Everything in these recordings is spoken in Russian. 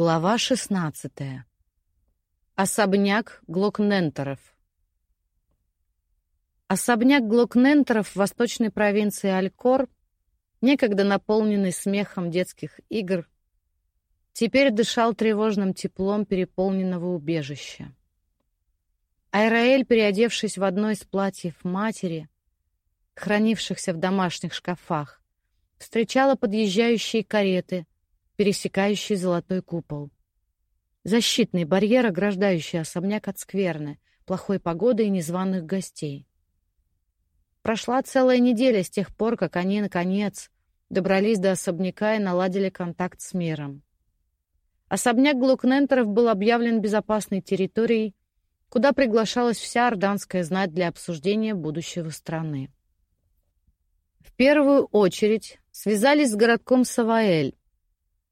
Глава 16. Особняк Глокнентеров. Особняк Глокнентеров в восточной провинции Алькор, некогда наполненный смехом детских игр, теперь дышал тревожным теплом переполненного убежища. Айраэль, переодевшись в одно из платьев матери, хранившихся в домашних шкафах, встречала подъезжающие кареты — пересекающий золотой купол. Защитный барьер, ограждающий особняк от скверны, плохой погоды и незваных гостей. Прошла целая неделя с тех пор, как они, наконец, добрались до особняка и наладили контакт с миром. Особняк Глукнентеров был объявлен безопасной территорией, куда приглашалась вся орданская знать для обсуждения будущего страны. В первую очередь связались с городком Саваэль,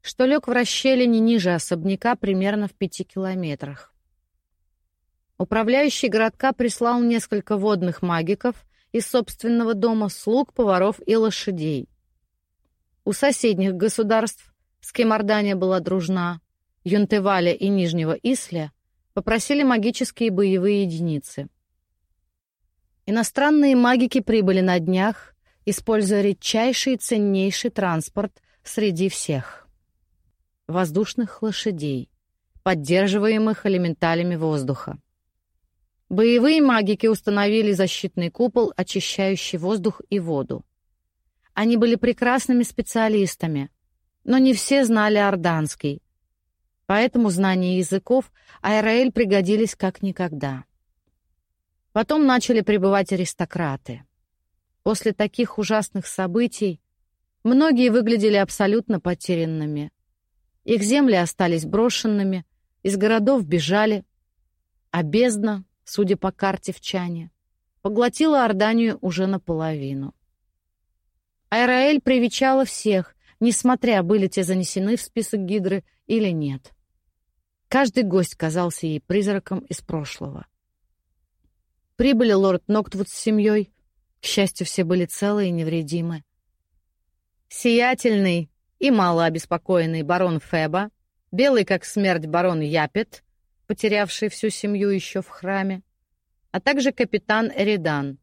что лег в расщелине ниже особняка примерно в пяти километрах. Управляющий городка прислал несколько водных магиков из собственного дома, слуг, поваров и лошадей. У соседних государств, с кем Ордания была дружна, Юнтеваля и Нижнего Исля, попросили магические боевые единицы. Иностранные магики прибыли на днях, используя редчайший и ценнейший транспорт среди всех воздушных лошадей, поддерживаемых элементалями воздуха. Боевые магики установили защитный купол, очищающий воздух и воду. Они были прекрасными специалистами, но не все знали орданский, поэтому знания языков Айраэль пригодились как никогда. Потом начали прибывать аристократы. После таких ужасных событий многие выглядели абсолютно потерянными. Их земли остались брошенными, из городов бежали, а бездна, судя по карте в Чане, поглотила Орданию уже наполовину. Айраэль привечала всех, несмотря, были те занесены в список Гидры или нет. Каждый гость казался ей призраком из прошлого. Прибыли лорд Ноктвуд с семьей. К счастью, все были целы и невредимы. Сиятельный, и малообеспокоенный барон Феба, белый как смерть барон Япет, потерявший всю семью еще в храме, а также капитан Эридан,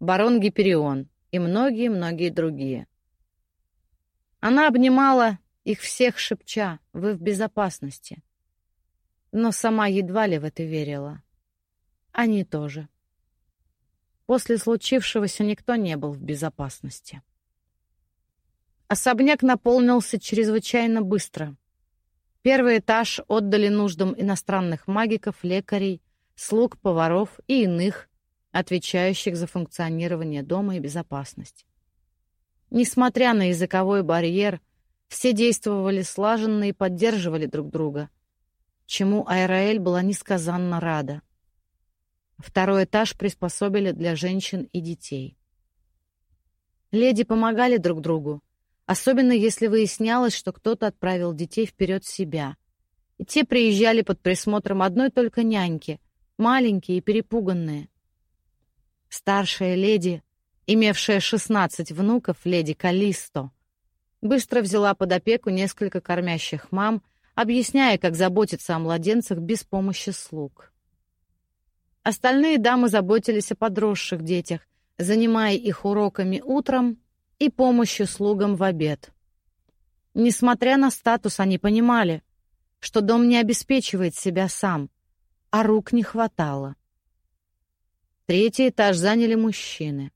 барон Гиперион и многие-многие другие. Она обнимала их всех шепча «Вы в безопасности». Но сама едва ли в это верила. Они тоже. После случившегося никто не был в безопасности. Особняк наполнился чрезвычайно быстро. Первый этаж отдали нуждам иностранных магиков, лекарей, слуг, поваров и иных, отвечающих за функционирование дома и безопасность. Несмотря на языковой барьер, все действовали слаженно и поддерживали друг друга, чему Айраэль была несказанно рада. Второй этаж приспособили для женщин и детей. Леди помогали друг другу, особенно если выяснялось, что кто-то отправил детей вперед себя. И те приезжали под присмотром одной только няньки, маленькие и перепуганные. Старшая леди, имевшая шестнадцать внуков, леди Калисто, быстро взяла под опеку несколько кормящих мам, объясняя, как заботиться о младенцах без помощи слуг. Остальные дамы заботились о подросших детях, занимая их уроками утром и помощью слугам в обед. Несмотря на статус, они понимали, что дом не обеспечивает себя сам, а рук не хватало. Третий этаж заняли мужчины.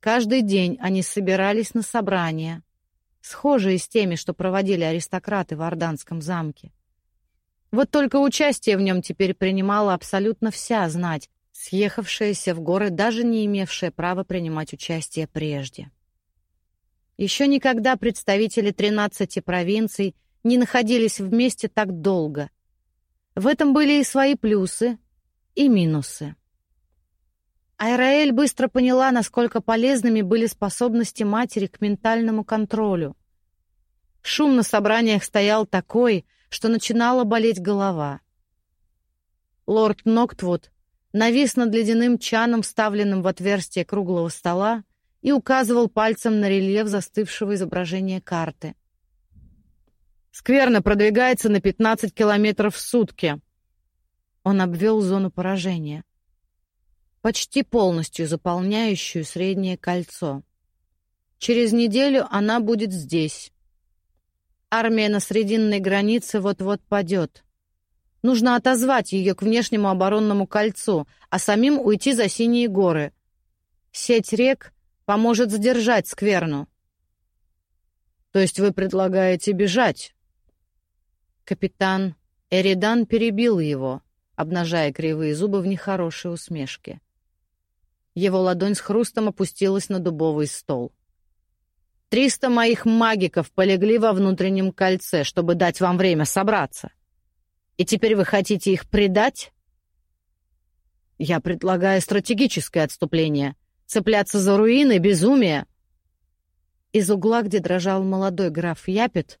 Каждый день они собирались на собрания, схожие с теми, что проводили аристократы в Орданском замке. Вот только участие в нем теперь принимала абсолютно вся знать, съехавшаяся в горы, даже не имевшая права принимать участие прежде. Еще никогда представители 13 провинций не находились вместе так долго. В этом были и свои плюсы, и минусы. Айраэль быстро поняла, насколько полезными были способности матери к ментальному контролю. Шум на собраниях стоял такой, что начинала болеть голова. Лорд Ноктвуд навис над ледяным чаном, вставленным в отверстие круглого стола, и указывал пальцем на рельеф застывшего изображения карты. Скверно продвигается на 15 километров в сутки. Он обвел зону поражения, почти полностью заполняющую среднее кольцо. Через неделю она будет здесь. Армия на срединной границе вот-вот падет. Нужно отозвать ее к внешнему оборонному кольцу, а самим уйти за синие горы. Сеть рек поможет задержать скверну. То есть вы предлагаете бежать? Капитан Эридан перебил его, обнажая кривые зубы в нехорошей усмешке. Его ладонь с хрустом опустилась на дубовый стол. «Триста моих магиков полегли во внутреннем кольце, чтобы дать вам время собраться. И теперь вы хотите их предать?» «Я предлагаю стратегическое отступление. Цепляться за руины — безумие!» Из угла, где дрожал молодой граф Япет,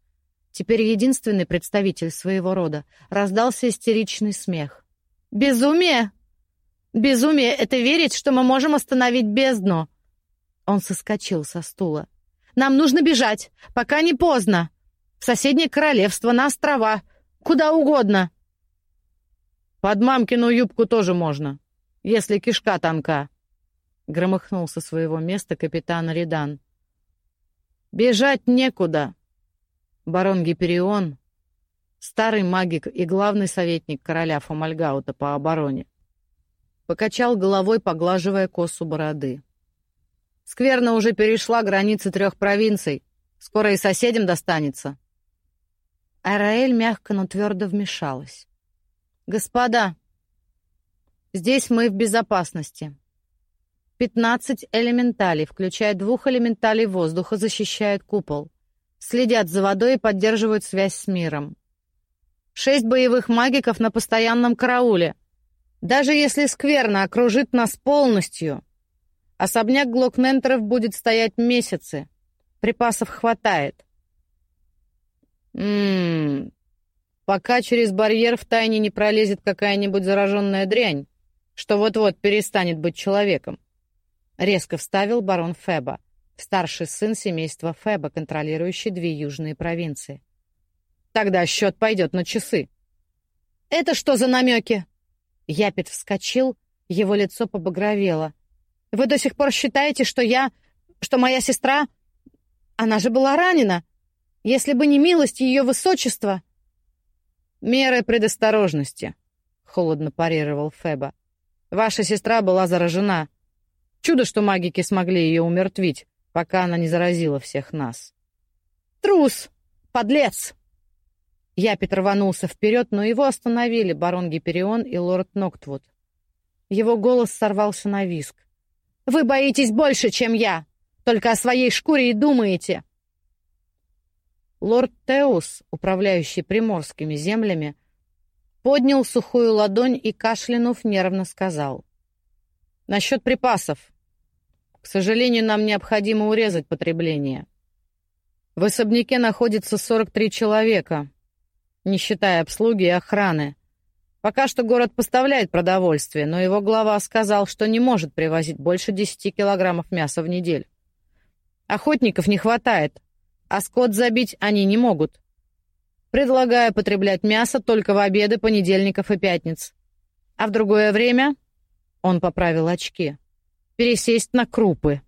теперь единственный представитель своего рода, раздался истеричный смех. «Безумие! Безумие — это верить, что мы можем остановить бездну!» Он соскочил со стула. «Нам нужно бежать, пока не поздно! В соседнее королевство, на острова, куда угодно!» «Под мамкину юбку тоже можно, если кишка тонка!» Громыхнул со своего места капитан Ридан. «Бежать некуда!» Барон Гиперион, старый магик и главный советник короля Фомальгаута по обороне, покачал головой, поглаживая косу бороды. «Скверно уже перешла границы трех провинций. Скоро и соседям достанется». Араэль мягко, но твердо вмешалась. «Господа, здесь мы в безопасности. Пятнадцать элементалей, включая двух элементалей воздуха, защищают купол следят за водой и поддерживают связь с миром. Шесть боевых магиков на постоянном карауле. Даже если скверно окружит нас полностью, особняк Глокнентеров будет стоять месяцы. Припасов хватает. Ммм, пока через барьер в тайне не пролезет какая-нибудь зараженная дрянь, что вот-вот перестанет быть человеком. Резко вставил барон Феба старший сын семейства Феба, контролирующий две южные провинции. Тогда счет пойдет на часы. «Это что за намеки?» Япет вскочил, его лицо побагровело. «Вы до сих пор считаете, что я... что моя сестра... Она же была ранена. Если бы не милость ее высочества...» «Меры предосторожности», — холодно парировал Феба. «Ваша сестра была заражена. Чудо, что магики смогли ее умертвить пока она не заразила всех нас. «Трус! Подлец!» Япит рванулся вперед, но его остановили барон Гиперион и лорд Ноктвуд. Его голос сорвался на виск. «Вы боитесь больше, чем я! Только о своей шкуре и думаете!» Лорд Теус, управляющий приморскими землями, поднял сухую ладонь и, кашлянув, нервно сказал. «Насчет припасов. К сожалению, нам необходимо урезать потребление. В особняке находится 43 человека, не считая обслуги и охраны. Пока что город поставляет продовольствие, но его глава сказал, что не может привозить больше 10 килограммов мяса в неделю. Охотников не хватает, а скот забить они не могут. Предлагаю потреблять мясо только в обеды понедельников и пятниц. А в другое время... Он поправил очки пересесть на крупы.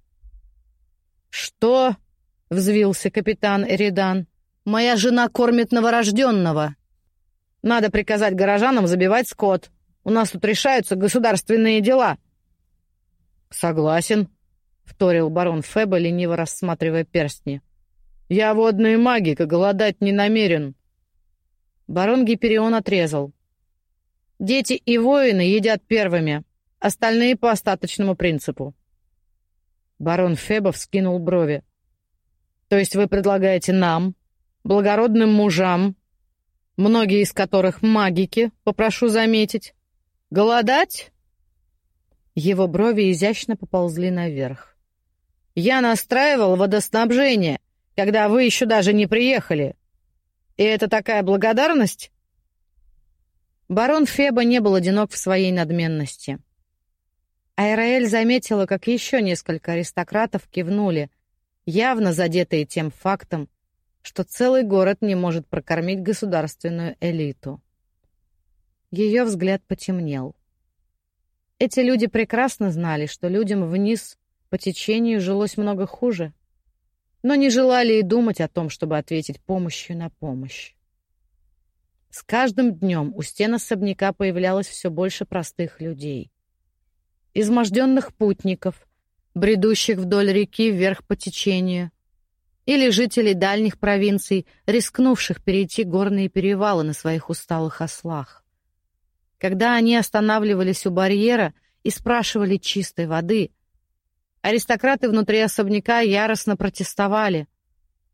«Что?» — взвился капитан Эридан. «Моя жена кормит новорожденного. Надо приказать горожанам забивать скот. У нас тут решаются государственные дела». «Согласен», — вторил барон Феба, лениво рассматривая перстни. «Я водный магик, и голодать не намерен». Барон Гиперион отрезал. «Дети и воины едят первыми, Остальные по остаточному принципу. Барон Фебов скинул брови. То есть вы предлагаете нам, благородным мужам, многие из которых магики, попрошу заметить, голодать? Его брови изящно поползли наверх. Я настраивал водоснабжение, когда вы еще даже не приехали. И это такая благодарность? Барон Феба не был одинок в своей надменности. Айраэль заметила, как еще несколько аристократов кивнули, явно задетые тем фактом, что целый город не может прокормить государственную элиту. Ее взгляд потемнел. Эти люди прекрасно знали, что людям вниз по течению жилось много хуже, но не желали и думать о том, чтобы ответить помощью на помощь. С каждым днем у стен особняка появлялось все больше простых людей. Изможденных путников, бредущих вдоль реки вверх по течению, или жителей дальних провинций, рискнувших перейти горные перевалы на своих усталых ослах. Когда они останавливались у барьера и спрашивали чистой воды, аристократы внутри особняка яростно протестовали.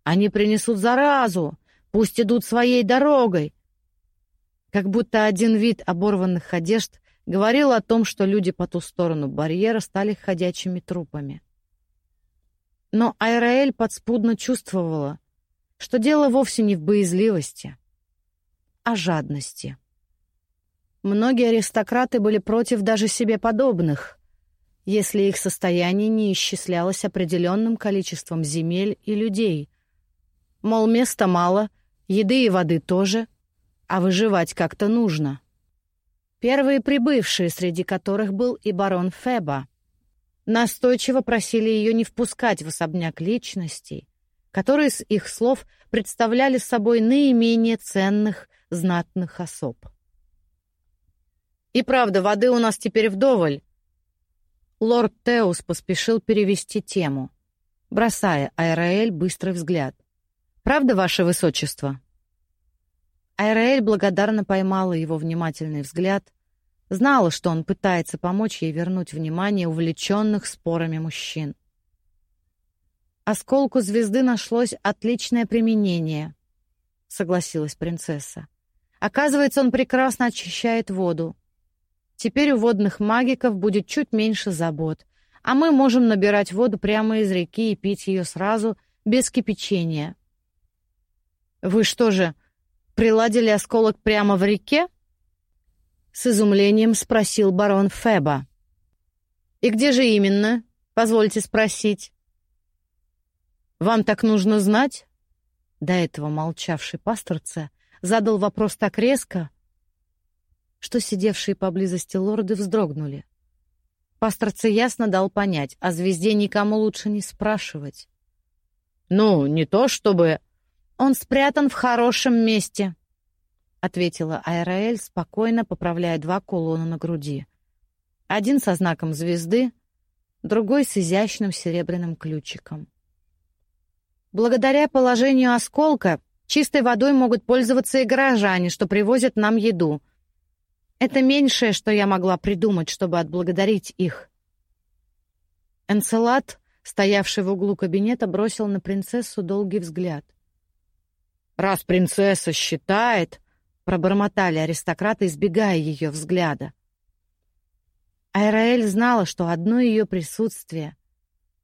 «Они принесут заразу! Пусть идут своей дорогой!» Как будто один вид оборванных одежд говорил о том, что люди по ту сторону барьера стали ходячими трупами. Но Айраэль подспудно чувствовала, что дело вовсе не в боязливости, а жадности. Многие аристократы были против даже себе подобных, если их состояние не исчислялось определенным количеством земель и людей. Мол, места мало, еды и воды тоже, а выживать как-то нужно. Первые прибывшие, среди которых был и барон Феба, настойчиво просили ее не впускать в особняк личностей, которые, с их слов, представляли собой наименее ценных знатных особ. И правда, воды у нас теперь вдоволь. Лорд Теус поспешил перевести тему, бросая Айраэль быстрый взгляд. Правда, ваше высочество? Айраэль благодарно поймала его внимательный взгляд, знала, что он пытается помочь ей вернуть внимание увлеченных спорами мужчин. Осколку звезды нашлось отличное применение, согласилась принцесса. Оказывается, он прекрасно очищает воду. Теперь у водных магиков будет чуть меньше забот, а мы можем набирать воду прямо из реки и пить ее сразу, без кипячения. Вы что же, приладили осколок прямо в реке? С изумлением спросил барон Феба. И где же именно? Позвольте спросить. Вам так нужно знать? До этого молчавший пасторце задал вопрос так резко, что сидевшие поблизости лорды вздрогнули. Пасторце ясно дал понять, о звезде никому лучше не спрашивать. «Ну, не то чтобы...» «Он спрятан в хорошем месте», — ответила Айраэль, спокойно поправляя два кулона на груди. Один со знаком звезды, другой с изящным серебряным ключиком. Благодаря положению осколка чистой водой могут пользоваться и горожане, что привозят нам еду — это меньшее, что я могла придумать, чтобы отблагодарить их. Энцелад, стоявший в углу кабинета, бросил на принцессу долгий взгляд. «Раз принцесса считает...» — пробормотали аристократы, избегая ее взгляда. Айраэль знала, что одно ее присутствие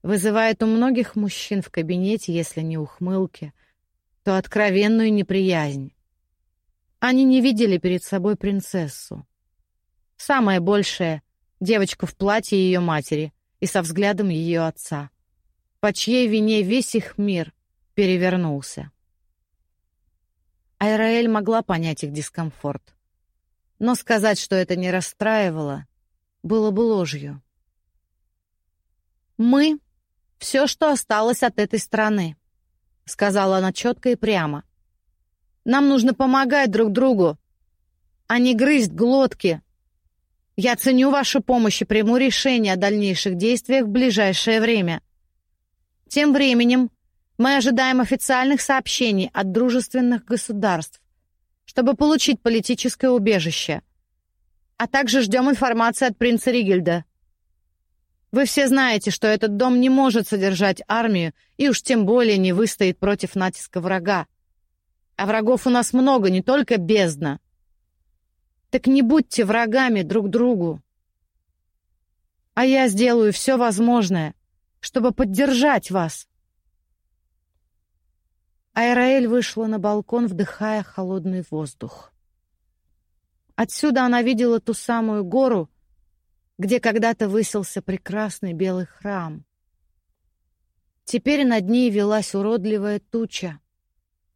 вызывает у многих мужчин в кабинете, если не ухмылки, то откровенную неприязнь. Они не видели перед собой принцессу. Самое большее — девочку в платье ее матери и со взглядом ее отца, по чьей вине весь их мир перевернулся. Айраэль могла понять их дискомфорт. Но сказать, что это не расстраивало, было бы ложью. «Мы — все, что осталось от этой страны», — сказала она четко и прямо. «Нам нужно помогать друг другу, а не грызть глотки я ценю вашу помощь и приму решение о дальнейших действиях в ближайшее время. Тем временем мы ожидаем официальных сообщений от дружественных государств, чтобы получить политическое убежище, а также ждем информации от принца Ригельда. Вы все знаете, что этот дом не может содержать армию и уж тем более не выстоит против натиска врага. А врагов у нас много, не только бездна. Так не будьте врагами друг другу. А я сделаю все возможное, чтобы поддержать вас. Айраэль вышла на балкон, вдыхая холодный воздух. Отсюда она видела ту самую гору, где когда-то высился прекрасный белый храм. Теперь над ней велась уродливая туча,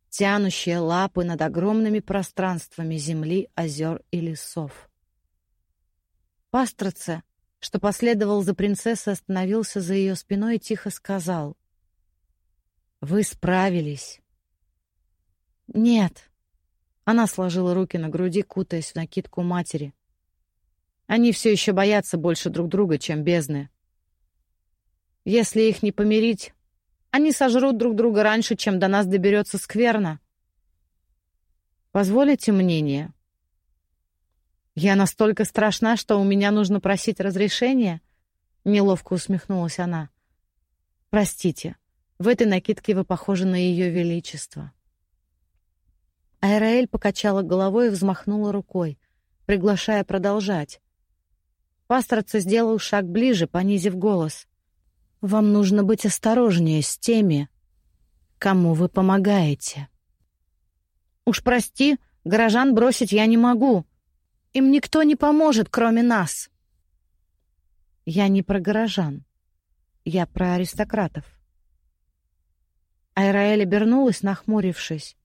тянущее лапы над огромными пространствами земли, озер и лесов. Пастроце, что последовал за принцессой, остановился за ее спиной и тихо сказал. «Вы справились». «Нет». Она сложила руки на груди, кутаясь в накидку матери. «Они все еще боятся больше друг друга, чем бездны. Если их не помирить, они сожрут друг друга раньше, чем до нас доберется скверно. Позволите мнение?» «Я настолько страшна, что у меня нужно просить разрешения?» Неловко усмехнулась она. «Простите, в этой накидке вы похожи на ее величество». Айраэль покачала головой и взмахнула рукой, приглашая продолжать. Пасторца сделал шаг ближе, понизив голос. «Вам нужно быть осторожнее с теми, кому вы помогаете». «Уж прости, горожан бросить я не могу», им никто не поможет, кроме нас. Я не про горожан. Я про аристократов. Айраэль обернулась, нахмурившись.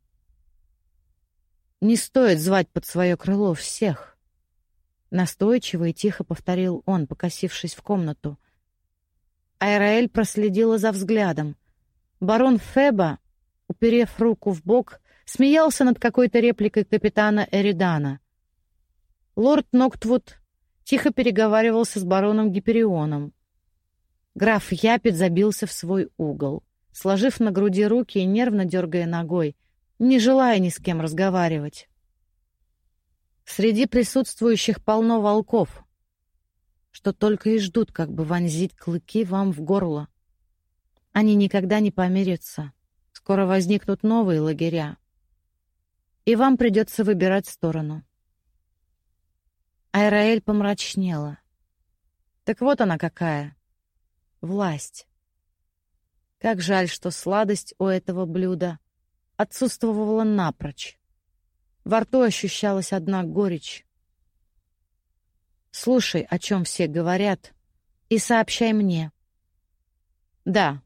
«Не стоит звать под свое крыло всех», — настойчиво и тихо повторил он, покосившись в комнату. Айраэль проследила за взглядом. Барон Феба, уперев руку в бок, смеялся над какой-то репликой капитана Эридана — Лорд Ноктвуд тихо переговаривался с бароном Гиперионом. Граф Япит забился в свой угол, сложив на груди руки и нервно дергая ногой, не желая ни с кем разговаривать. Среди присутствующих полно волков, что только и ждут, как бы вонзить клыки вам в горло. Они никогда не помирятся. Скоро возникнут новые лагеря. И вам придется выбирать сторону. Айраэль помрачнела. Так вот она какая. Власть. Как жаль, что сладость у этого блюда отсутствовала напрочь. Во рту ощущалась одна горечь. Слушай, о чем все говорят, и сообщай мне. Да,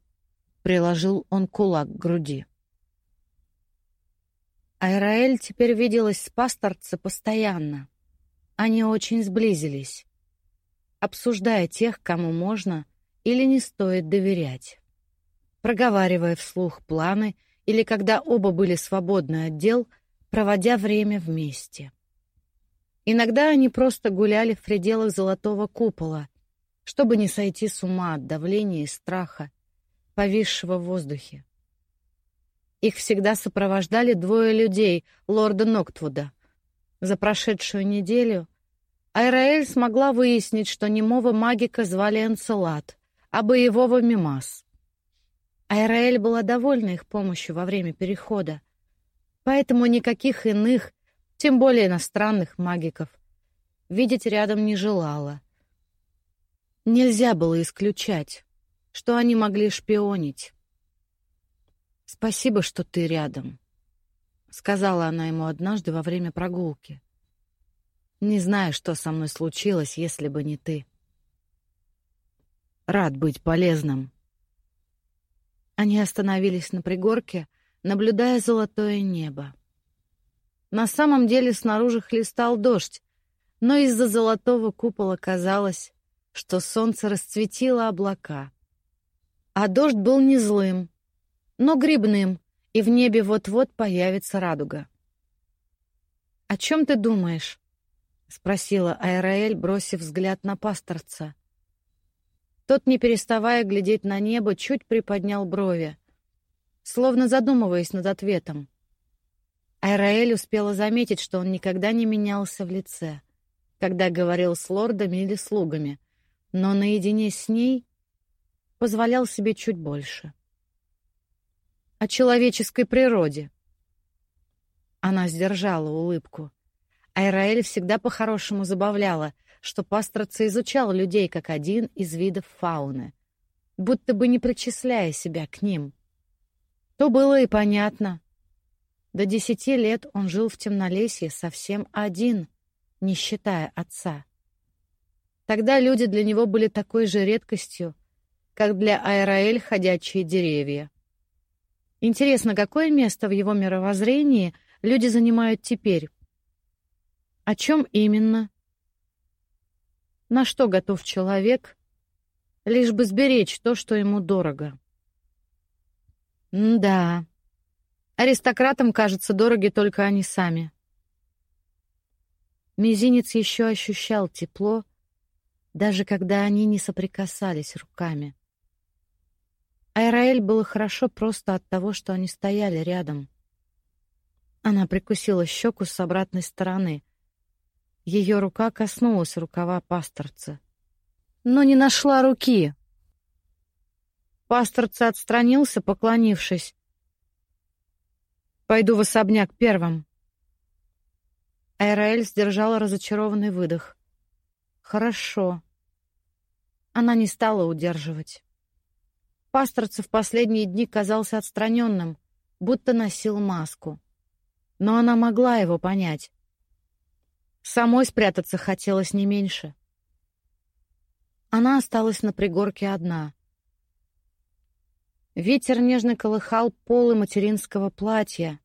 приложил он кулак к груди. Айраэль теперь виделась с пасторце постоянно. Они очень сблизились, обсуждая тех, кому можно или не стоит доверять, проговаривая вслух планы или когда оба были свободны от дел, проводя время вместе. Иногда они просто гуляли в пределах золотого купола, чтобы не сойти с ума от давления и страха, повисшего в воздухе. Их всегда сопровождали двое людей лорда Ноктвуда. За прошедшую неделю Айраэль смогла выяснить, что немого магика звали Энцелад, а боевого — Мимас. Айраэль была довольна их помощью во время перехода, поэтому никаких иных, тем более иностранных магиков, видеть рядом не желала. Нельзя было исключать, что они могли шпионить. «Спасибо, что ты рядом», — сказала она ему однажды во время прогулки. Не знаю, что со мной случилось, если бы не ты. Рад быть полезным. Они остановились на пригорке, наблюдая золотое небо. На самом деле снаружи хлестал дождь, но из-за золотого купола казалось, что солнце расцветило облака. А дождь был не злым, но грибным, и в небе вот-вот появится радуга. «О чем ты думаешь?» — спросила Айраэль, бросив взгляд на пасторца. Тот, не переставая глядеть на небо, чуть приподнял брови, словно задумываясь над ответом. Айраэль успела заметить, что он никогда не менялся в лице, когда говорил с лордами или слугами, но наедине с ней позволял себе чуть больше. О человеческой природе. Она сдержала улыбку. Айраэль всегда по-хорошему забавляла, что пастроца изучал людей как один из видов фауны, будто бы не причисляя себя к ним. То было и понятно. До десяти лет он жил в темнолесье совсем один, не считая отца. Тогда люди для него были такой же редкостью, как для Айраэль ходячие деревья. Интересно, какое место в его мировоззрении люди занимают теперь? О чем именно? На что готов человек, лишь бы сберечь то, что ему дорого? М да. Аристократам, кажется, дороги только они сами. Мизинец еще ощущал тепло, даже когда они не соприкасались руками. Айраэль было хорошо просто от того, что они стояли рядом. Она прикусила щеку с обратной стороны. Ее рука коснулась рукава пасторца, но не нашла руки. Пасторца отстранился, поклонившись. «Пойду в особняк первым». Айраэль сдержала разочарованный выдох. «Хорошо». Она не стала удерживать. Пасторцев последние дни казался отстраненным, будто носил маску. Но она могла его понять. Самой спрятаться хотелось не меньше. Она осталась на пригорке одна. Ветер нежно колыхал полы материнского платья,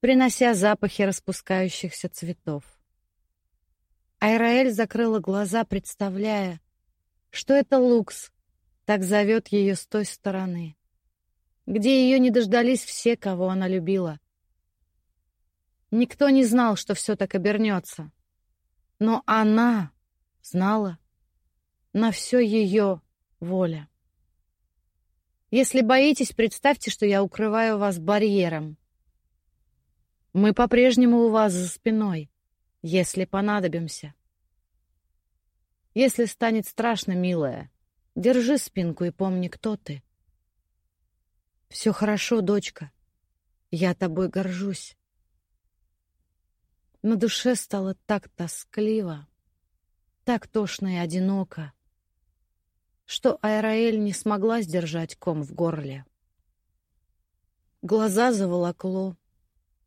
принося запахи распускающихся цветов. Айраэль закрыла глаза, представляя, что это Лукс так зовет ее с той стороны, где ее не дождались все, кого она любила. Никто не знал, что все так обернется, но она знала. На все ее воля. Если боитесь, представьте, что я укрываю вас барьером. Мы по-прежнему у вас за спиной, если понадобимся. Если станет страшно, милая, Держи спинку и помни, кто ты. Все хорошо, дочка. Я тобой горжусь. На душе стало так тоскливо, так тошно и одиноко, что Айраэль не смогла сдержать ком в горле. Глаза заволокло,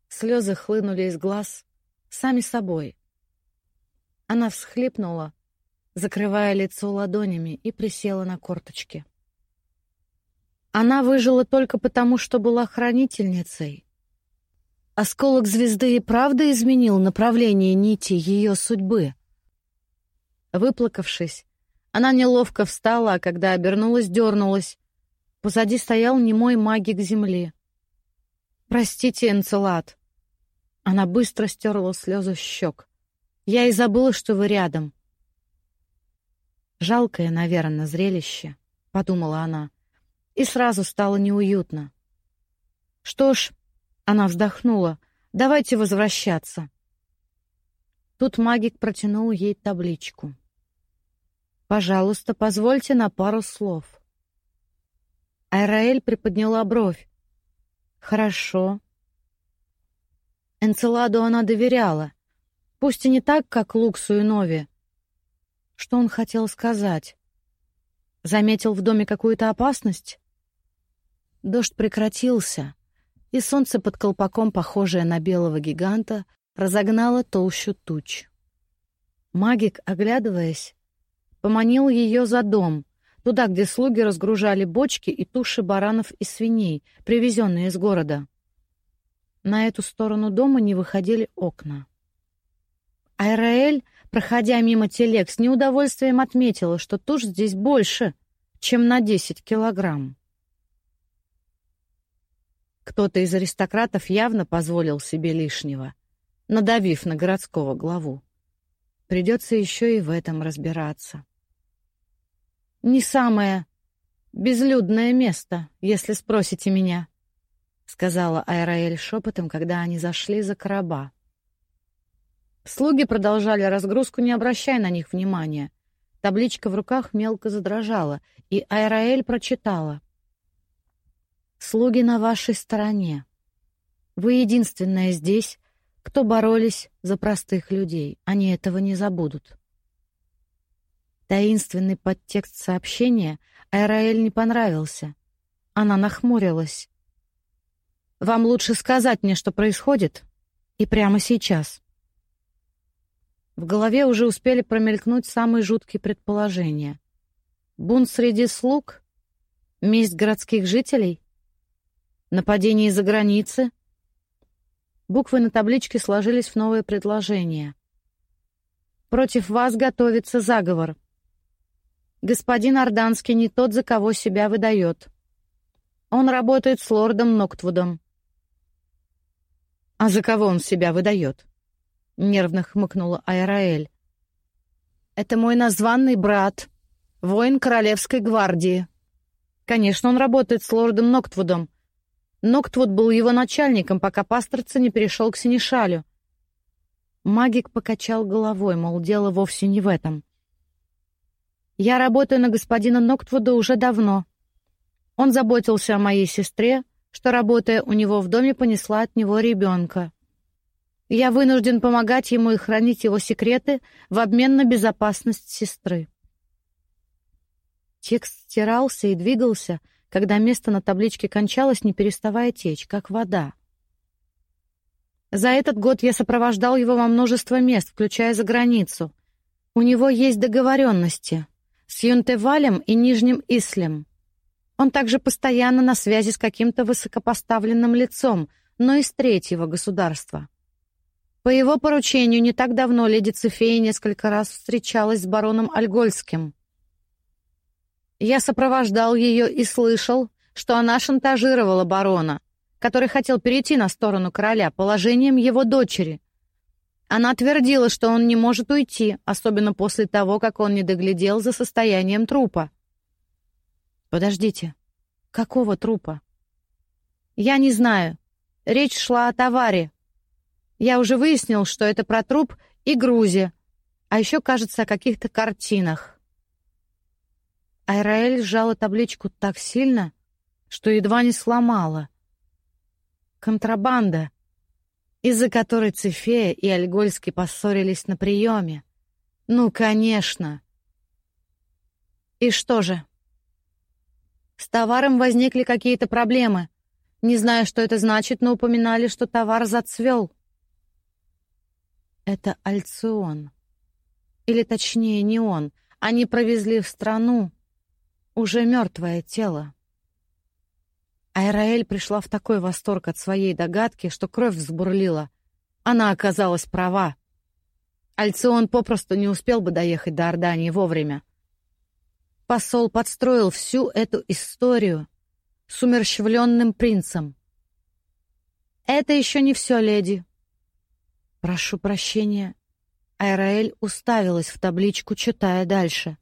слезы хлынули из глаз сами собой. Она всхлипнула, закрывая лицо ладонями, и присела на корточки. Она выжила только потому, что была хранительницей. Осколок звезды и правда изменил направление нити ее судьбы. Выплакавшись, она неловко встала, а когда обернулась, дернулась. Позади стоял немой магик земли. «Простите, Энцелад». Она быстро стерла слезы с щек. «Я и забыла, что вы рядом. Жалкое, наверное, зрелище, подумала она, и сразу стало неуютно. Что ж, она вздохнула. Давайте возвращаться. Тут магик протянул ей табличку. Пожалуйста, позвольте на пару слов. Айраэль приподняла бровь. Хорошо. Энцеладу она доверяла, пусть и не так, как Луксу и Нови, что он хотел сказать? Заметил в доме какую-то опасность? Дождь прекратился, и солнце под колпаком, похожее на белого гиганта, разогнало толщу туч. Магик, оглядываясь, поманил ее за дом, туда, где слуги разгружали бочки и туши баранов и свиней, привезенные из города. На эту сторону дома не выходили окна. Айраэль Проходя мимо телег, с неудовольствием отметила, что туш здесь больше, чем на 10 килограмм. Кто-то из аристократов явно позволил себе лишнего, надавив на городского главу. Придется еще и в этом разбираться. «Не самое безлюдное место, если спросите меня», — сказала Айраэль шепотом, когда они зашли за короба. Слуги продолжали разгрузку, не обращая на них внимания. Табличка в руках мелко задрожала, и Айраэль прочитала. «Слуги на вашей стороне. Вы единственная здесь, кто боролись за простых людей. Они этого не забудут». Таинственный подтекст сообщения Айраэль не понравился. Она нахмурилась. «Вам лучше сказать мне, что происходит, и прямо сейчас». В голове уже успели промелькнуть самые жуткие предположения. Бунт среди слуг? Месть городских жителей? Нападение из-за границы? Буквы на табличке сложились в новое предложение. Против вас готовится заговор. Господин Орданский не тот, за кого себя выдает. Он работает с лордом Ноктвудом. «А за кого он себя выдает?» — нервно хмыкнула Айраэль. «Это мой названный брат, воин Королевской гвардии. Конечно, он работает с лордом Ноктвудом. Ноктвуд был его начальником, пока пасторца не перешел к Синишалю. Магик покачал головой, мол, дело вовсе не в этом. «Я работаю на господина Ноктвуда уже давно. Он заботился о моей сестре, что, работая у него в доме, понесла от него ребенка. Я вынужден помогать ему и хранить его секреты в обмен на безопасность сестры». Текст стирался и двигался, когда место на табличке кончалось, не переставая течь, как вода. За этот год я сопровождал его во множество мест, включая за границу. У него есть договоренности с Юнтевалем и Нижним Ислем. Он также постоянно на связи с каким-то высокопоставленным лицом, но из третьего государства. По его поручению не так давно леди Цефея несколько раз встречалась с бароном Альгольским. Я сопровождал ее и слышал, что она шантажировала барона, который хотел перейти на сторону короля положением его дочери. Она твердила, что он не может уйти, особенно после того, как он не доглядел за состоянием трупа. Подождите, какого трупа? Я не знаю. Речь шла о товаре. Я уже выяснил, что это про труп и грузи, а еще, кажется, о каких-то картинах. Айраэль сжала табличку так сильно, что едва не сломала. Контрабанда, из-за которой Цефея и Альгольский поссорились на приеме. Ну, конечно. И что же? С товаром возникли какие-то проблемы. Не знаю, что это значит, но упоминали, что товар зацвел. Это Альцион. Или точнее, не он. Они провезли в страну, уже мертвое тело. Айраэль пришла в такой восторг от своей догадки, что кровь взбурлила. Она оказалась права. Альцион попросту не успел бы доехать до Ордании вовремя. Посол подстроил всю эту историю с умерщвленным принцем. «Это еще не все, леди». «Прошу прощения». Айраэль уставилась в табличку, читая дальше.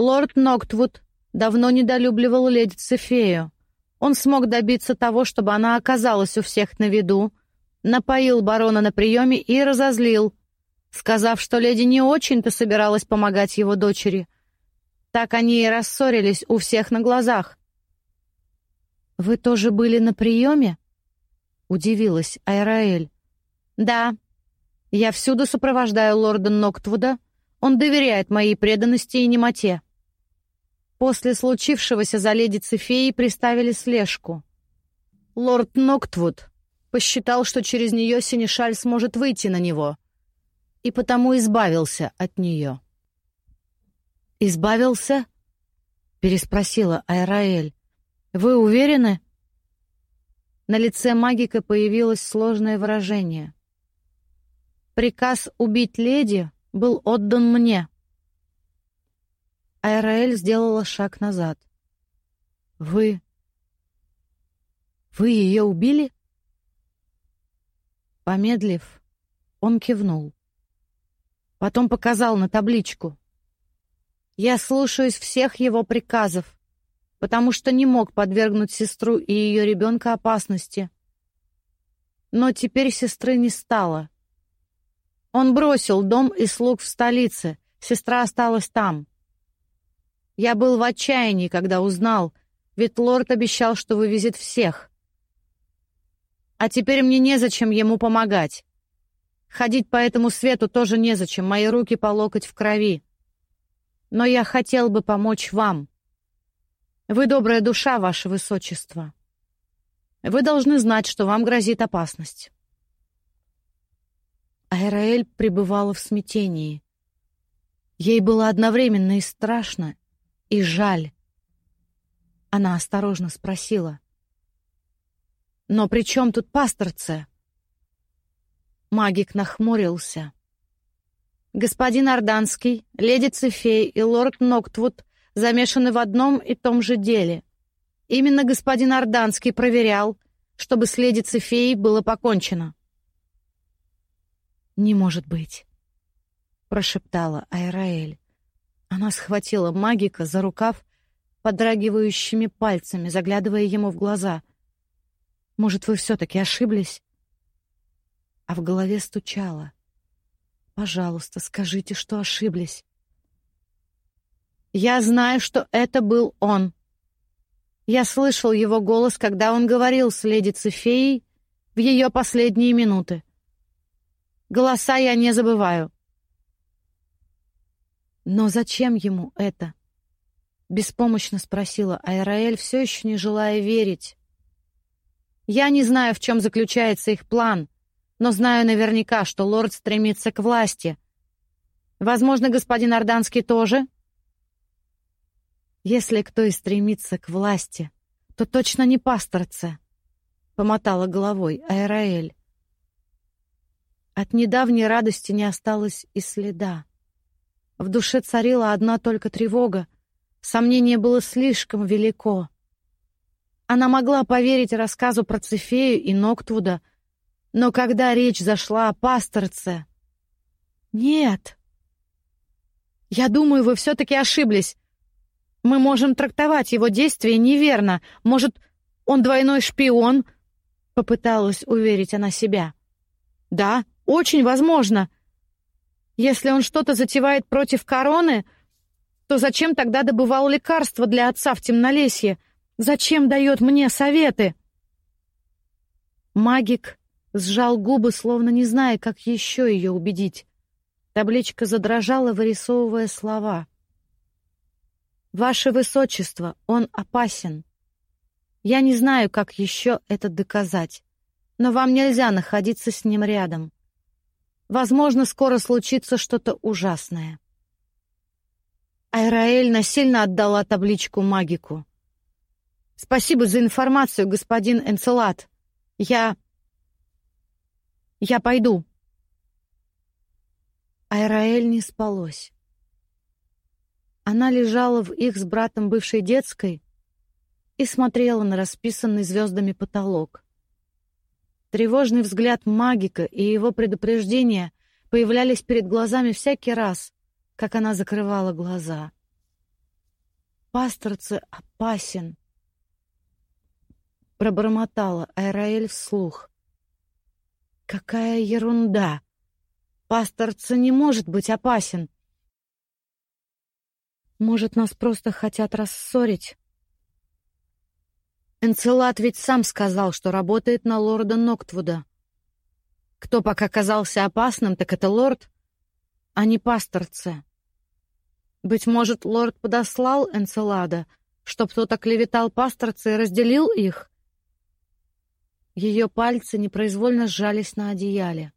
Лорд Ноктвуд давно недолюбливал леди Цефею. Он смог добиться того, чтобы она оказалась у всех на виду, напоил барона на приеме и разозлил, сказав, что леди не очень-то собиралась помогать его дочери. Так они и рассорились у всех на глазах. «Вы тоже были на приеме?» — удивилась Айраэль. «Да. Я всюду сопровождаю лорда Ноктвуда. Он доверяет моей преданности и немоте». После случившегося за леди Цефеей приставили слежку. Лорд Ноктвуд посчитал, что через нее Синишаль сможет выйти на него, и потому избавился от нее. «Избавился?» — переспросила Айраэль. «Вы уверены?» На лице магика появилось сложное выражение. «Приказ убить леди был отдан мне», Айраэль сделала шаг назад. «Вы... вы ее убили?» Помедлив, он кивнул. Потом показал на табличку. «Я слушаюсь всех его приказов, потому что не мог подвергнуть сестру и ее ребенка опасности. Но теперь сестры не стало. Он бросил дом и слуг в столице, сестра осталась там. Я был в отчаянии, когда узнал, ведь лорд обещал, что вывезет всех. А теперь мне незачем ему помогать. Ходить по этому свету тоже незачем, мои руки по локоть в крови. Но я хотел бы помочь вам. Вы добрая душа, ваше высочество. Вы должны знать, что вам грозит опасность. Айраэль пребывала в смятении. Ей было одновременно и страшно, и жаль. Она осторожно спросила. Но при чем тут пасторце? Магик нахмурился. Господин Орданский, леди Цефей и лорд Ноктвуд замешаны в одном и том же деле. Именно господин Орданский проверял, чтобы с леди Цефеей было покончено. «Не может быть», — прошептала Айраэль. Она схватила магика за рукав подрагивающими пальцами, заглядывая ему в глаза. «Может, вы все-таки ошиблись?» А в голове стучало. «Пожалуйста, скажите, что ошиблись». «Я знаю, что это был он», я слышал его голос, когда он говорил с леди Цефеей в ее последние минуты. Голоса я не забываю. Но зачем ему это? Беспомощно спросила Айраэль, все еще не желая верить. Я не знаю, в чем заключается их план, но знаю наверняка, что лорд стремится к власти. Возможно, господин Орданский тоже — если кто и стремится к власти, то точно не пасторце, — помотала головой Айраэль. От недавней радости не осталось и следа. В душе царила одна только тревога. Сомнение было слишком велико. Она могла поверить рассказу про Цефею и Ноктвуда, но когда речь зашла о пасторце... Нет! Я думаю, вы все-таки ошиблись. Мы можем трактовать его действия неверно. Может, он двойной шпион?» Попыталась уверить она себя. «Да, очень возможно. Если он что-то затевает против короны, то зачем тогда добывал лекарства для отца в темнолесье? Зачем дает мне советы?» Магик сжал губы, словно не зная, как еще ее убедить. Табличка задрожала, вырисовывая слова. «Ваше Высочество, он опасен. Я не знаю, как еще это доказать, но вам нельзя находиться с ним рядом. Возможно, скоро случится что-то ужасное». Айраэль насильно отдала табличку магику. «Спасибо за информацию, господин Энцелад. Я... я пойду». Айраэль не спалось. Она лежала в их с братом бывшей детской и смотрела на расписанный звездами потолок. Тревожный взгляд магика и его предупреждения появлялись перед глазами всякий раз, как она закрывала глаза. «Пасторце опасен», — пробормотала Айраэль вслух. «Какая ерунда! Пасторце не может быть опасен!» Может, нас просто хотят рассорить? Энцелад ведь сам сказал, что работает на лорда Ноктвуда. Кто пока казался опасным, так это лорд, а не пасторце. Быть может, лорд подослал Энцелада, чтоб тот оклеветал пасторце и разделил их? Ее пальцы непроизвольно сжались на одеяле.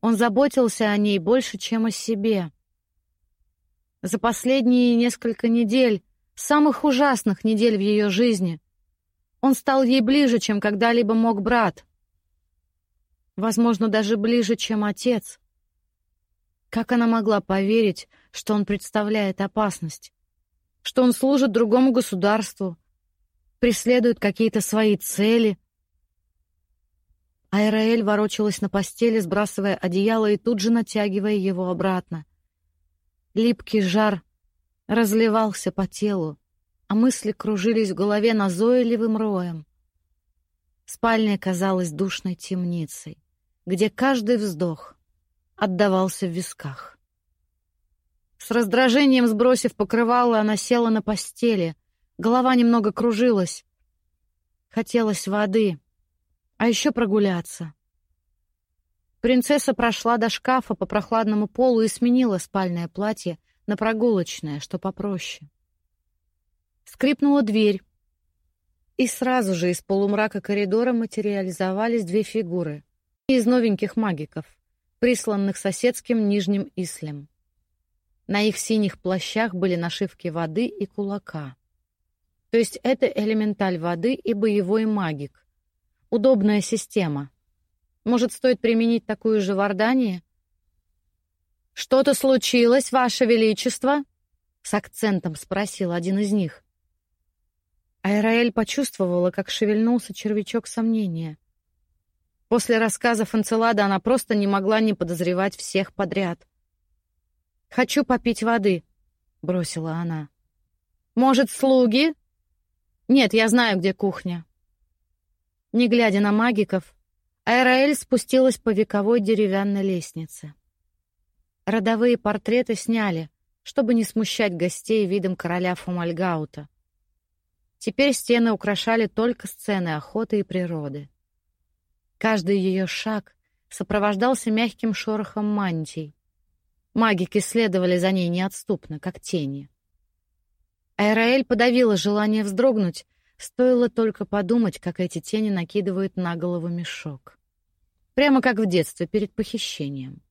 Он заботился о ней больше, чем о себе. За последние несколько недель, самых ужасных недель в ее жизни, он стал ей ближе, чем когда-либо мог брат. Возможно, даже ближе, чем отец. Как она могла поверить, что он представляет опасность? Что он служит другому государству, преследует какие-то свои цели? Айраэль ворочалась на постели, сбрасывая одеяло и тут же натягивая его обратно. Липкий жар разливался по телу, а мысли кружились в голове назойливым роем. Спальня казалась душной темницей, где каждый вздох отдавался в висках. С раздражением сбросив покрывало, она села на постели. Голова немного кружилась. Хотелось воды, а еще прогуляться. Принцесса прошла до шкафа по прохладному полу и сменила спальное платье на прогулочное, что попроще. Скрипнула дверь, и сразу же из полумрака коридора материализовались две фигуры из новеньких магиков, присланных соседским Нижним Ислем. На их синих плащах были нашивки воды и кулака. То есть это элементаль воды и боевой магик, удобная система. Может, стоит применить такую же в Ордании? «Что-то случилось, Ваше Величество?» — с акцентом спросил один из них. Айраэль почувствовала, как шевельнулся червячок сомнения. После рассказов Энцелада она просто не могла не подозревать всех подряд. «Хочу попить воды», — бросила она. «Может, слуги?» «Нет, я знаю, где кухня». Не глядя на магиков, Айраэль спустилась по вековой деревянной лестнице. Родовые портреты сняли, чтобы не смущать гостей видом короля Фомальгаута. Теперь стены украшали только сцены охоты и природы. Каждый ее шаг сопровождался мягким шорохом мантий. Магики следовали за ней неотступно, как тени. Айраэль подавила желание вздрогнуть, стоило только подумать, как эти тени накидывают на голову мешок. Прямо как в детстве перед похищением.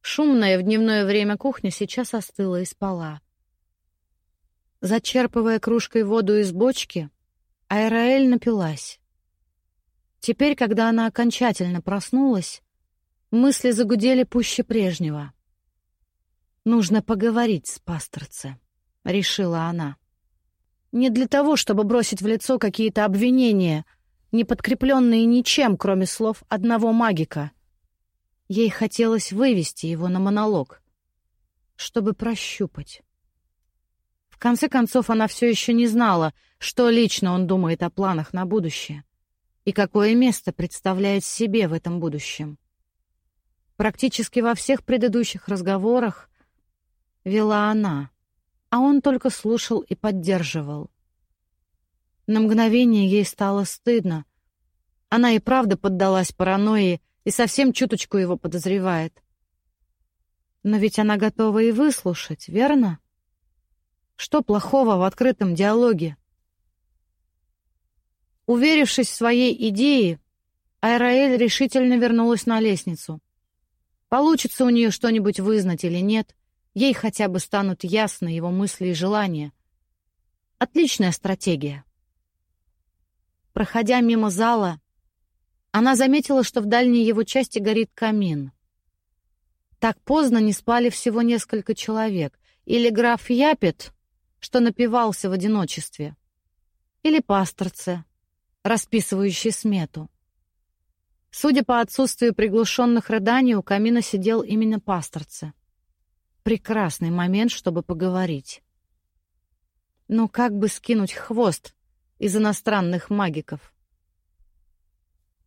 Шумная в дневное время кухня сейчас остыла и спала. Зачерпывая кружкой воду из бочки, Айраэль напилась. Теперь, когда она окончательно проснулась, мысли загудели пуще прежнего. «Нужно поговорить с пасторце», — решила она. Не для того, чтобы бросить в лицо какие-то обвинения, не подкрепленные ничем, кроме слов одного магика — Ей хотелось вывести его на монолог, чтобы прощупать. Конце концов, она все еще не знала, что лично он думает о планах на будущее и какое место представляет себе в этом будущем. Практически во всех предыдущих разговорах вела она, а он только слушал и поддерживал. На мгновение ей стало стыдно. Она и правда поддалась паранойи, и совсем чуточку его подозревает. Но ведь она готова и выслушать, верно? Что плохого в открытом диалоге? Уверившись в своей идее, Айраэль решительно вернулась на лестницу. Получится у нее что-нибудь вызнать или нет, ей хотя бы станут ясны его мысли и желания. Отличная стратегия. Проходя мимо зала, она заметила, что в дальней его части горит камин. Так поздно не спали всего несколько человек. Или граф Япет, что напивался в одиночестве. Или пасторце, расписывающий смету. Судя по отсутствию приглушенных рыданий, у камина сидел именно пасторце. Прекрасный момент, чтобы поговорить. Но как бы скинуть хвост из иностранных магиков?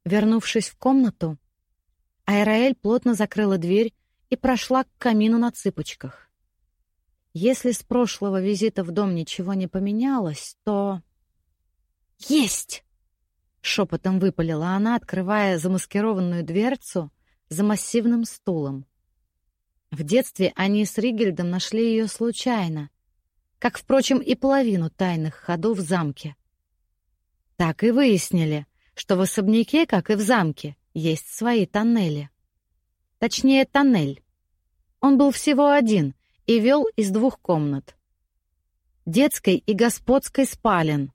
Вернувшись в комнату, Айраэль плотно закрыла дверь и прошла к камину на цыпочках. Если с прошлого визита в дом ничего не поменялось, то... «Есть!» — шепотом выпалила она, открывая замаскированную дверцу за массивным стулом. В детстве они с Ригельдом нашли ее случайно, как, впрочем, и половину тайных ходов в замке. Так и выяснили — что в особняке, как и в замке, есть свои тоннели. Точнее, тоннель. Он был всего один и вел из двух комнат. Детской и господской спален,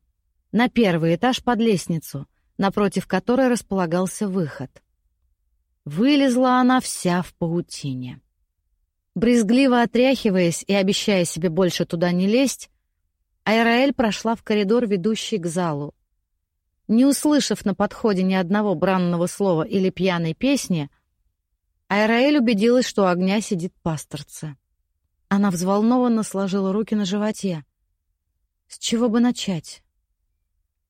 на первый этаж под лестницу, напротив которой располагался выход. Вылезла она вся в паутине. Брезгливо отряхиваясь и обещая себе больше туда не лезть, Айраэль прошла в коридор, ведущий к залу, не услышав на подходе ни одного бранного слова или пьяной песни, Айраэль убедилась, что у огня сидит пасторца. Она взволнованно сложила руки на животе. С чего бы начать?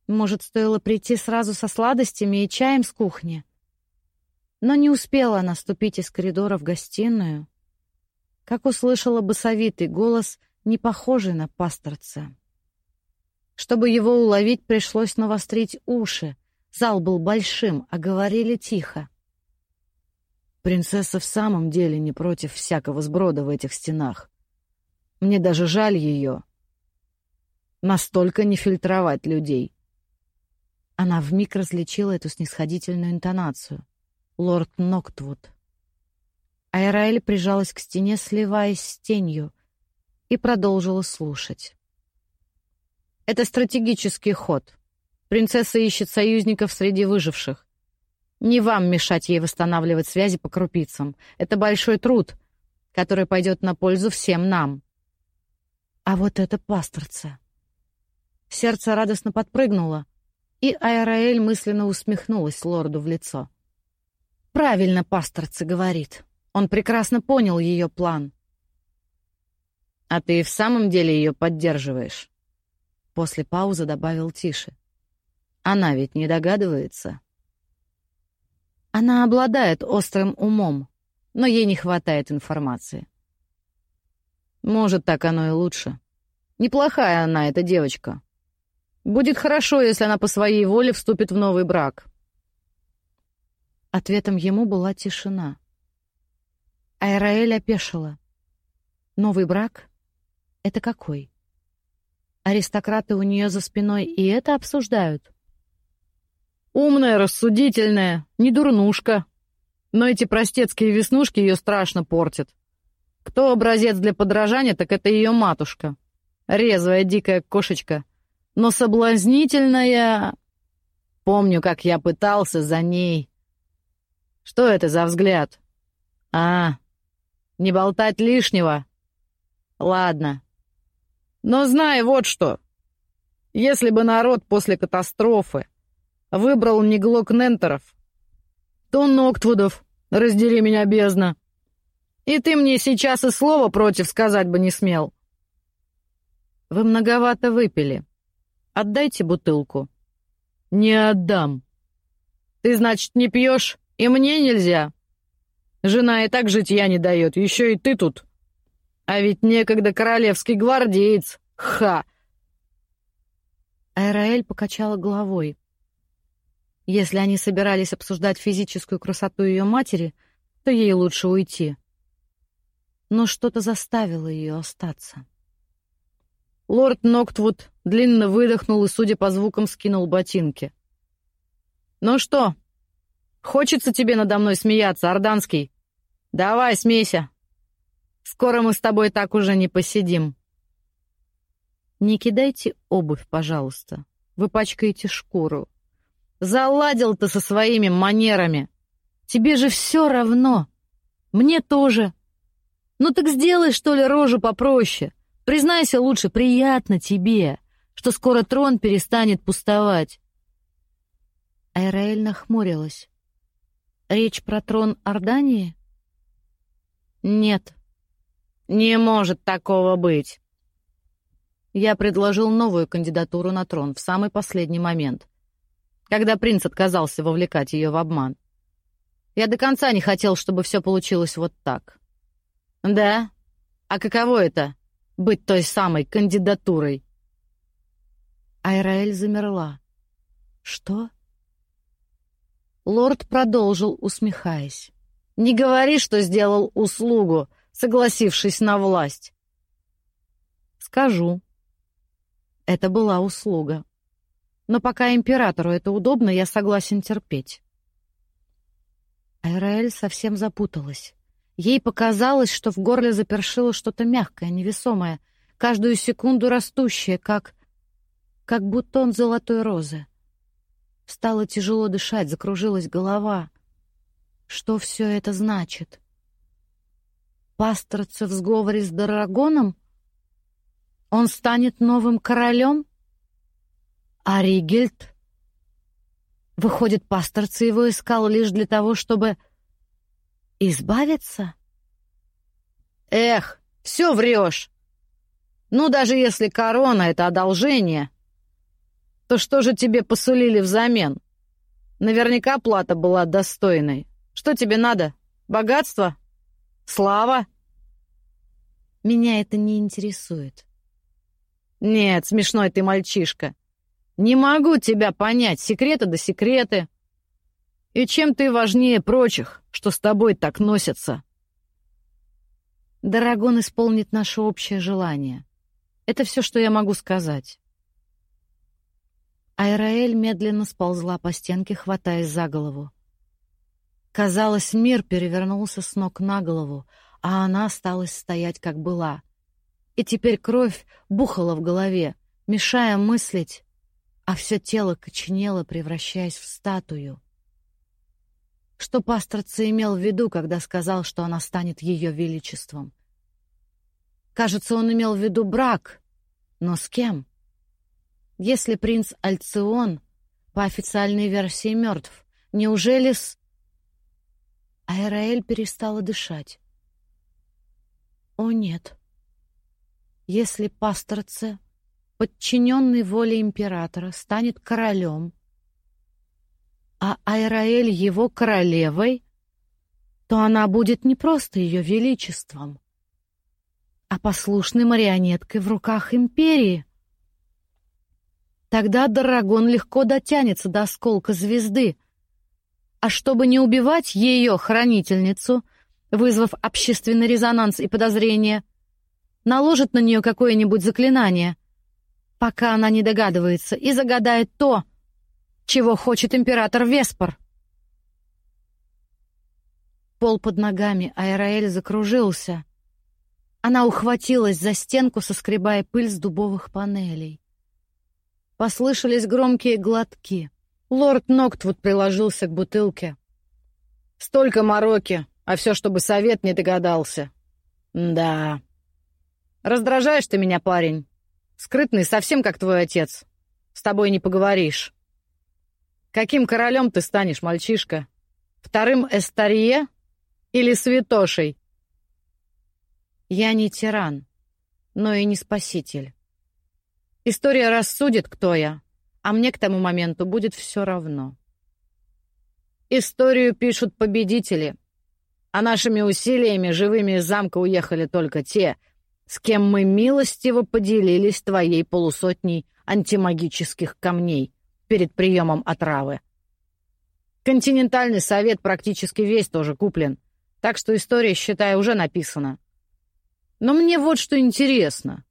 Может, стоило прийти сразу со сладостями и чаем с кухни? Но не успела она ступить из коридора в гостиную, как услышала басовитый голос, не похожий на пасторца. Чтобы его уловить, пришлось навострить уши. Зал был большим, а говорили тихо. Принцесса в самом деле не против всякого сброда в этих стенах. Мне даже жаль ее. Настолько не фильтровать людей. Она вмиг различила эту снисходительную интонацию. Лорд Ноктвуд. Айраэль прижалась к стене, сливаясь с тенью, и продолжила слушать. Это стратегический ход. Принцесса ищет союзников среди выживших. Не вам мешать ей восстанавливать связи по крупицам. Это большой труд, который пойдет на пользу всем нам. А вот это пасторца. Сердце радостно подпрыгнуло, и Айраэль мысленно усмехнулась лорду в лицо. Правильно пасторца говорит. Он прекрасно понял ее план. «А ты и в самом деле ее поддерживаешь?» После паузы добавил тише. «Она ведь не догадывается?» Она обладает острым умом, но ей не хватает информации. Может, так оно и лучше. Неплохая она, эта девочка. Будет хорошо, если она по своей воле вступит в новый брак. Ответом ему была тишина. Айраэль опешила. Новый брак? Это какой? Аристократы у нее за спиной и это обсуждают? Умная, рассудительная, не дурнушка. Но эти простецкие веснушки ее страшно портят. Кто образец для подражания, так это ее матушка. Резвая дикая кошечка. Но соблазнительная... Помню, как я пытался за ней. Что это за взгляд? А, не болтать лишнего. Ладно. Но знай вот что. Если бы народ после катастрофы выбрал не Глокнентеров, то Ноктвудов, раздери меня бездна. И ты мне сейчас и слова против сказать бы не смел. Вы многовато выпили. Отдайте бутылку. Не отдам. Ты, значит, не пьешь, и мне нельзя? Жена и так житья не дает, еще и ты тут. А ведь некогда королевский гвардеец. Ха!» Айраэль покачала головой. Если они собирались обсуждать физическую красоту ее матери, то ей лучше уйти. Но что-то заставило ее остаться. Лорд Ноктвуд длинно выдохнул и, судя по звукам, скинул ботинки. «Ну что, Хочется тебе надо мной смеяться, Орданский? Давай, смейся. Скоро мы с тобой так уже не посидим. Не кидайте обувь, пожалуйста. Вы пачкаете шкуру. Заладил ты со своими манерами. Тебе же все равно. Мне тоже. Ну так сделай, что ли, рожу попроще. Признайся лучше, приятно тебе, что скоро трон перестанет пустовать. Айраэль нахмурилась. Речь про трон Ордании? Нет. Не может такого быть. Я предложил новую кандидатуру на трон в самый последний момент, когда принц отказался вовлекать ее в обман. Я до конца не хотел, чтобы все получилось вот так. Да? А каково это — быть той самой кандидатурой? Айраэль замерла. Что? Лорд продолжил, усмехаясь. «Не говори, что сделал услугу, согласившись на власть». «Скажу. Это была услуга. Но пока императору это удобно, я согласен терпеть». Айраэль совсем запуталась. Ей показалось, что в горле запершило что-то мягкое, невесомое, каждую секунду растущее, как... как бутон золотой розы. Стало тяжело дышать, закружилась голова. Что все это значит? Пасторцы в сговоре с Дарагоном? Он станет новым королем? А Ригельд? Выходит, пасторцы его искал лишь для того, чтобы избавиться? Эх, все врешь. Ну, даже если корона — это одолжение, то что же тебе посулили взамен? Наверняка плата была достойной. Что тебе надо? Богатство? Слава? Меня это не интересует. Нет, смешной ты мальчишка. Не могу тебя понять, секреты да секреты. И чем ты важнее прочих, что с тобой так носятся? Дорогон исполнит наше общее желание. Это все, что я могу сказать. Айраэль медленно сползла по стенке, хватаясь за голову. Казалось, мир перевернулся с ног на голову, а она осталась стоять, как была. И теперь кровь бухала в голове, мешая мыслить, а все тело коченело, превращаясь в статую. Что пасторца имел в виду, когда сказал, что она станет ее величеством? Кажется, он имел в виду брак, но с кем? Если принц Альцион, по официальной версии, мертв, неужели с... Аэраэль перестала дышать. О, нет. Если пастор Ц, подчиненный воле императора, станет королем, а Айраэль его королевой, то она будет не просто ее величеством, а послушной марионеткой в руках империи. Тогда Дарагон легко дотянется до осколка звезды. А чтобы не убивать ее, хранительницу, вызвав общественный резонанс и подозрение, наложит на нее какое-нибудь заклинание, пока она не догадывается, и загадает то, чего хочет император Веспор. Пол под ногами Аэраэль закружился. Она ухватилась за стенку, соскребая пыль с дубовых панелей. Послышались громкие глотки. Лорд Ноктвуд приложился к бутылке. «Столько мороки, а все, чтобы совет не догадался». «Да». «Раздражаешь ты меня, парень. Скрытный, совсем как твой отец. С тобой не поговоришь». «Каким королем ты станешь, мальчишка? Вторым Эстарье или святошей?» «Я не тиран, но и не спаситель». История рассудит, кто я, а мне к тому моменту будет все равно. Историю пишут победители, а нашими усилиями живыми из замка уехали только те, с кем мы милостиво поделились твоей полусотней антимагических камней перед приемом отравы. Континентальный совет практически весь тоже куплен, так что история, считай, уже написана. Но мне вот что интересно.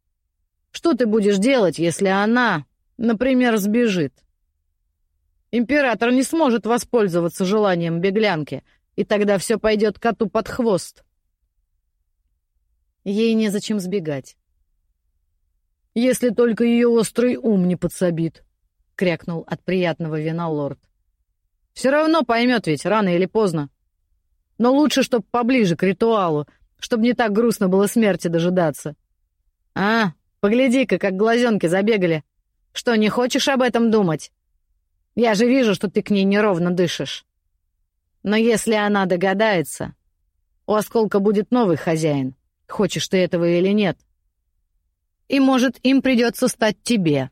Что ты будешь делать, если она, например, сбежит? Император не сможет воспользоваться желанием беглянки, и тогда все пойдет коту под хвост. Ей незачем сбегать. «Если только ее острый ум не подсобит», — крякнул от приятного вина лорд. «Все равно поймет ведь, рано или поздно. Но лучше, чтоб поближе к ритуалу, чтобы не так грустно было смерти дожидаться. А, Погляди-ка, как глазенки забегали. Что, не хочешь об этом думать? Я же вижу, что ты к ней неровно дышишь. Но если она догадается, у осколка будет новый хозяин, хочешь ты этого или нет. И, может, им придется стать тебе.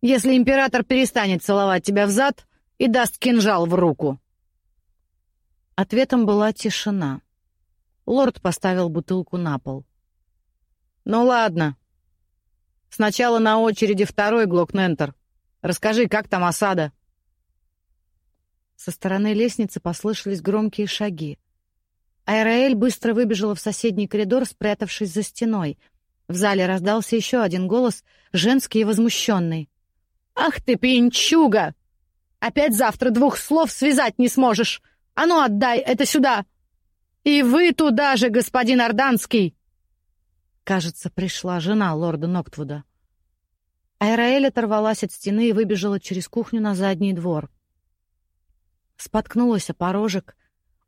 Если император перестанет целовать тебя в зад и даст кинжал в руку. Ответом была тишина. Лорд поставил бутылку на пол. «Ну ладно», Сначала на очереди второй Глокнентер. Расскажи, как там осада?» Со стороны лестницы послышались громкие шаги. Айраэль быстро выбежала в соседний коридор, спрятавшись за стеной. В зале раздался еще один голос, женский и возмущенный. «Ах ты, пьянчуга! Опять завтра двух слов связать не сможешь! А ну, отдай это сюда! И вы туда же, господин Орданский!» Кажется, пришла жена лорда Ноктвуда. Айраэль оторвалась от стены и выбежала через кухню на задний двор. Споткнулась о порожек,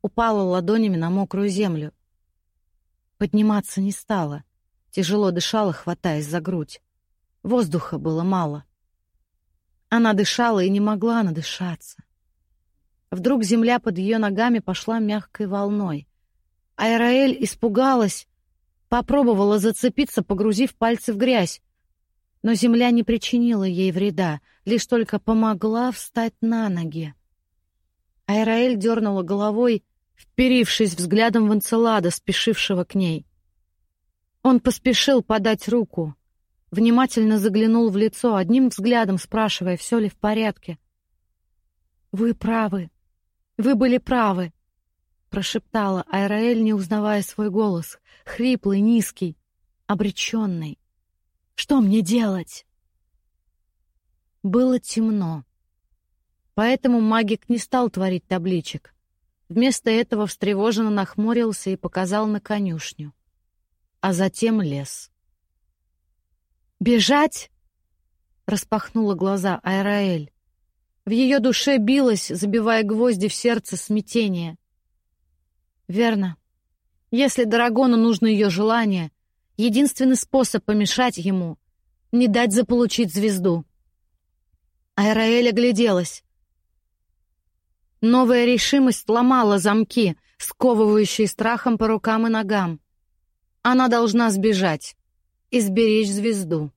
упала ладонями на мокрую землю. Подниматься не стала. Тяжело дышала, хватаясь за грудь. Воздуха было мало. Она дышала и не могла надышаться. Вдруг земля под ее ногами пошла мягкой волной. Айраэль испугалась Попробовала зацепиться, погрузив пальцы в грязь. Но земля не причинила ей вреда, лишь только помогла встать на ноги. Айраэль дернула головой, вперившись взглядом в Анцелада, спешившего к ней. Он поспешил подать руку, внимательно заглянул в лицо, одним взглядом спрашивая, все ли в порядке. «Вы правы. Вы были правы прошептала Айраэль, не узнавая свой голос, хриплый, низкий, обреченный. Что мне делать? Было темно. Поэтому магик не стал творить табличек. Вместо этого встревоженно нахмурился и показал на конюшню. А затем лес. «Бежать?» распахнула глаза Айраэль. В ее душе билось, забивая гвозди в сердце, смятение. Верно. Если Дорогону нужно ее желание, единственный способ помешать ему — не дать заполучить звезду. Айраэль огляделась. Новая решимость ломала замки, сковывающие страхом по рукам и ногам. Она должна сбежать и звезду.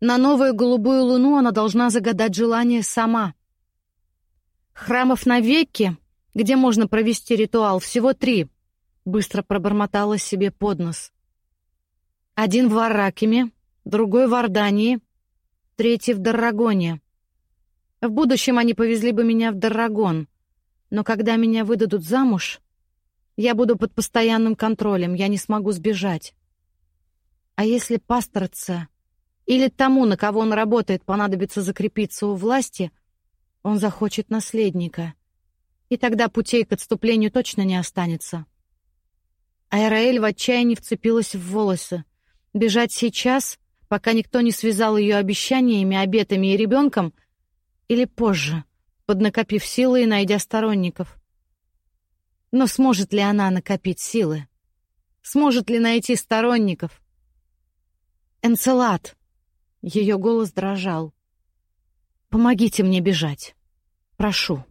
На новую голубую луну она должна загадать желание сама. Храмов на веке, где можно провести ритуал, всего три, быстро пробормотала себе под нос. Один в Аракиме, другой в Ордании, третий в Даррагоне. В будущем они повезли бы меня в Даррагон, но когда меня выдадут замуж, я буду под постоянным контролем, я не смогу сбежать. А если пасторца или тому, на кого он работает, понадобится закрепиться у власти, он захочет наследника. И тогда путей к отступлению точно не останется. Айраэль в отчаянии вцепилась в волосы. Бежать сейчас, пока никто не связал ее обещаниями, обетами и ребенком, или позже, поднакопив силы и найдя сторонников. Но сможет ли она накопить силы? Сможет ли найти сторонников? Энцелад. Ее голос дрожал. Помогите мне бежать. Прошу.